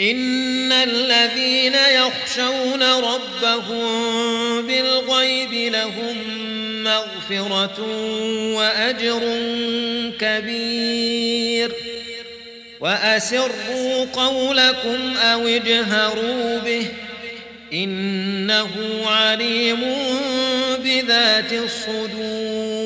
ان الذين يخشون ربهم بالغيب لهم مغفرة واجر كبير واسروا قولكم أو اجهروا به انه عليم بذات الصدور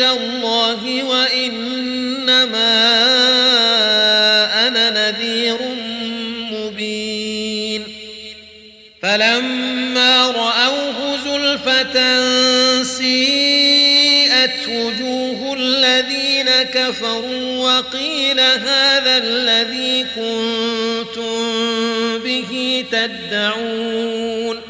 عند الله وإنما أنا نذير مبين. فلما رأوه زلفة سيئت وجوه الذين كفروا وقيل هذا الذي كنتم به تدعون.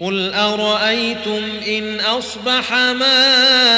قل أرأيتم إن أصبح ماء